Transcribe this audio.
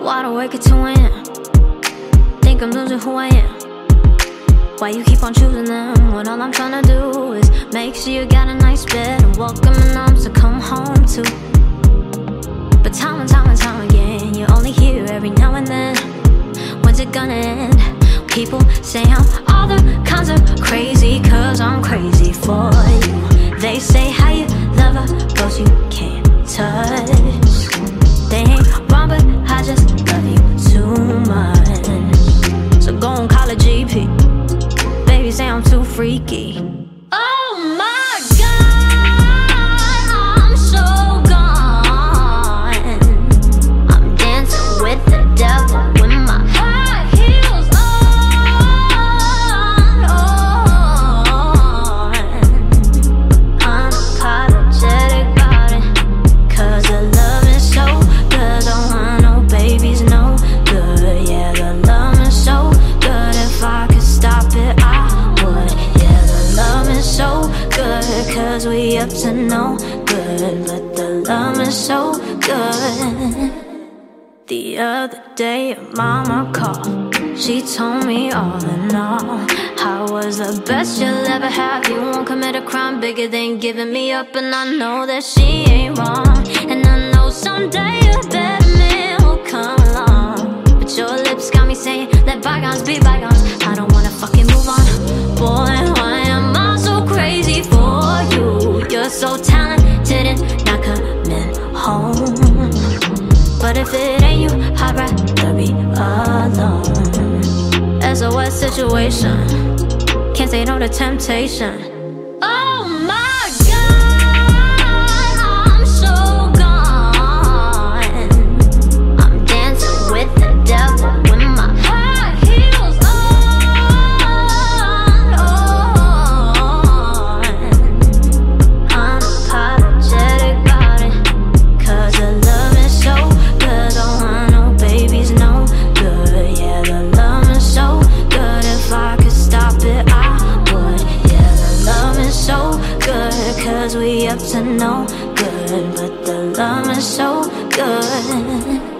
Wide awake to win. Think I'm losing who I am. Why you keep on choosing them when all I'm trying to do is make sure you got a nice bed and welcome welcoming arms to come home to. But time and time and time again, you're only here every now and then. When's it gonna end? People say I'm all the kinds of crazy, cause I'm freaky. Cause we up to no good. But the love is so good. The other day, mama called. She told me all in all, I was the best you'll ever have. You won't commit a crime bigger than giving me up, and I know that she ain't wrong. And I know someday But if it ain't you, I'd rather be alone. SOS situation. Can't say no to temptation. Cause we up to no good. But the love is so good.